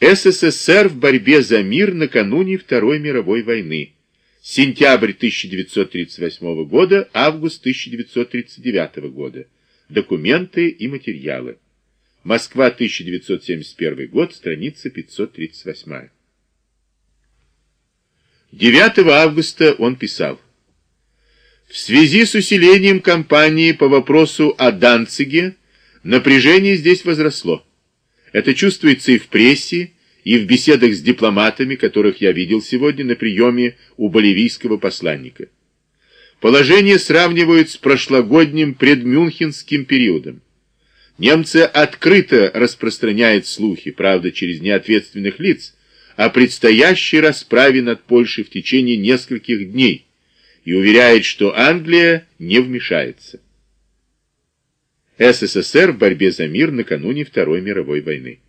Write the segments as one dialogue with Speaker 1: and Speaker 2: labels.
Speaker 1: СССР в борьбе за мир накануне Второй мировой войны. Сентябрь 1938 года, август 1939 года. Документы и материалы. Москва, 1971 год, страница 538. 9 августа он писал. В связи с усилением кампании по вопросу о Данциге напряжение здесь возросло. Это чувствуется и в прессе, и в беседах с дипломатами, которых я видел сегодня на приеме у боливийского посланника. Положение сравнивают с прошлогодним предмюнхенским периодом. Немцы открыто распространяют слухи, правда, через неответственных лиц, о предстоящей расправе над Польшей в течение нескольких дней и уверяет, что Англия не вмешается. СССР в борьбе за мир накануне Второй мировой войны.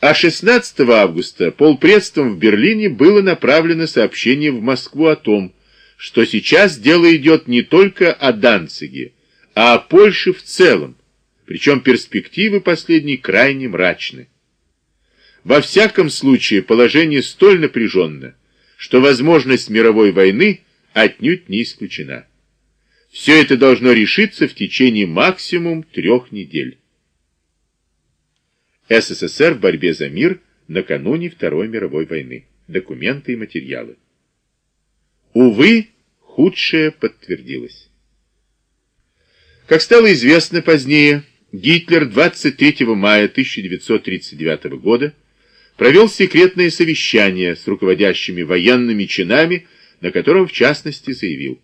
Speaker 1: А 16 августа полпредством в Берлине было направлено сообщение в Москву о том, что сейчас дело идет не только о Данциге, а о Польше в целом, причем перспективы последней крайне мрачны. Во всяком случае положение столь напряженно, что возможность мировой войны отнюдь не исключена. Все это должно решиться в течение максимум трех недель. СССР в борьбе за мир накануне Второй мировой войны. Документы и материалы. Увы, худшее подтвердилось. Как стало известно позднее, Гитлер 23 мая 1939 года провел секретное совещание с руководящими военными чинами, на котором в частности заявил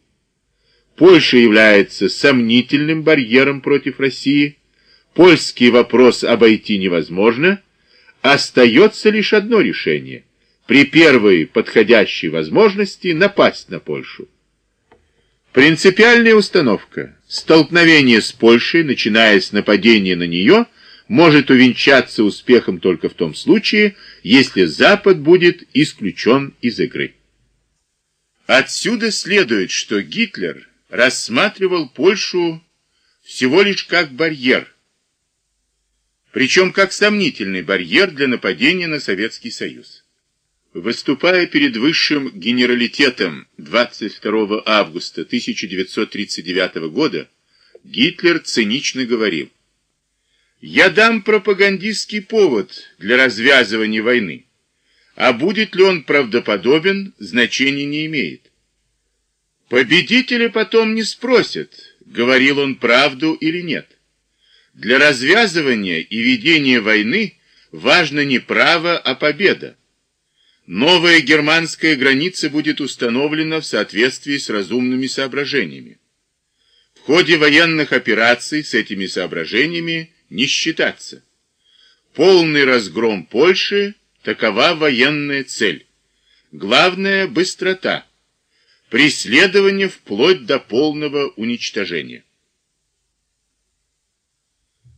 Speaker 1: Польша является сомнительным барьером против России, польский вопрос обойти невозможно, остается лишь одно решение – при первой подходящей возможности напасть на Польшу. Принципиальная установка – столкновение с Польшей, начиная с нападения на нее, может увенчаться успехом только в том случае, если Запад будет исключен из игры. Отсюда следует, что Гитлер рассматривал Польшу всего лишь как барьер, причем как сомнительный барьер для нападения на Советский Союз. Выступая перед высшим генералитетом 22 августа 1939 года, Гитлер цинично говорил, «Я дам пропагандистский повод для развязывания войны, а будет ли он правдоподобен, значения не имеет. Победители потом не спросят, говорил он правду или нет. Для развязывания и ведения войны важно не право, а победа. Новая германская граница будет установлена в соответствии с разумными соображениями. В ходе военных операций с этими соображениями не считаться. Полный разгром Польши – такова военная цель. Главное – быстрота преследование вплоть до полного уничтожения.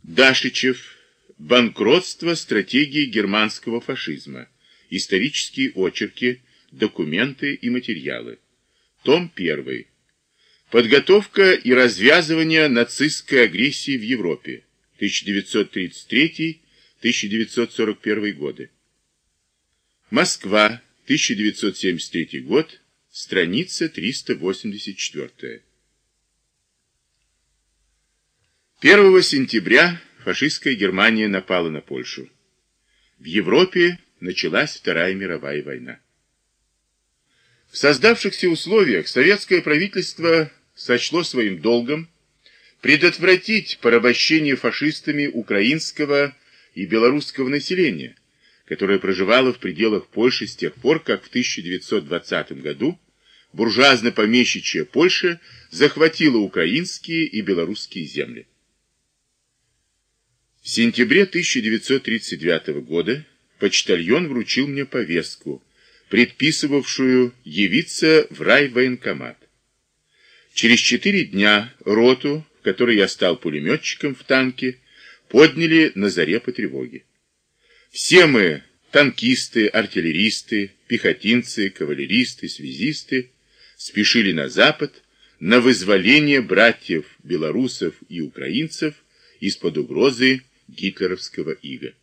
Speaker 1: Дашичев. Банкротство стратегии германского фашизма. Исторические очерки, документы и материалы. Том 1. Подготовка и развязывание нацистской агрессии в Европе. 1933-1941 годы. Москва. 1973 год. Страница 384. 1 сентября фашистская Германия напала на Польшу. В Европе началась Вторая мировая война. В создавшихся условиях советское правительство сочло своим долгом предотвратить порабощение фашистами украинского и белорусского населения, которая проживала в пределах Польши с тех пор, как в 1920 году буржуазно-помещичья Польша захватила украинские и белорусские земли. В сентябре 1939 года почтальон вручил мне повестку, предписывавшую явиться в райвоенкомат. Через четыре дня роту, в которой я стал пулеметчиком в танке, подняли на заре по тревоге. Все мы, танкисты, артиллеристы, пехотинцы, кавалеристы, связисты, спешили на запад на вызволение братьев белорусов и украинцев из-под угрозы гитлеровского ига.